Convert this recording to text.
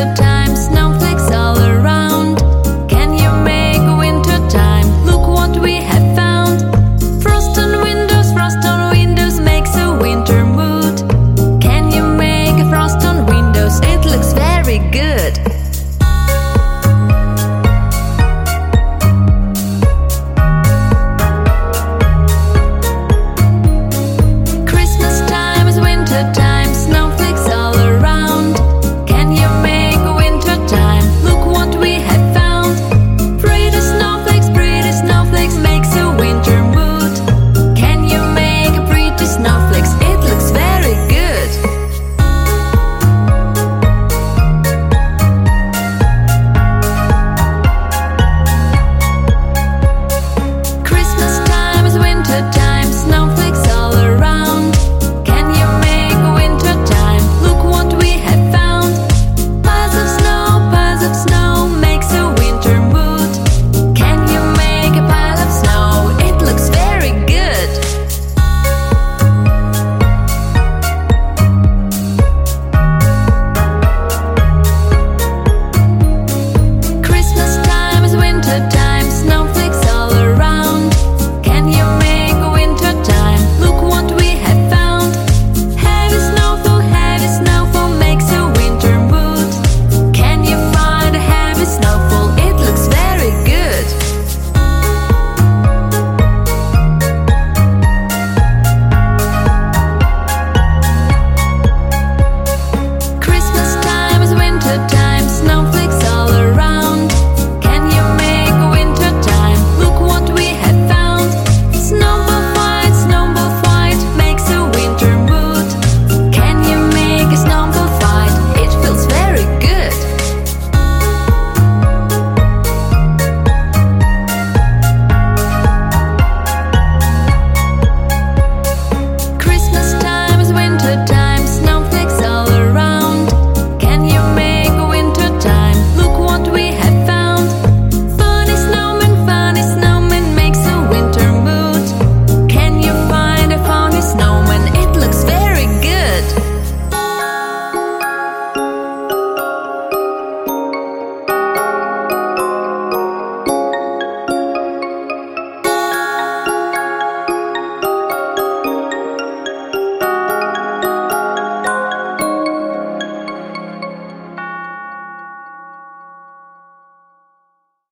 the time.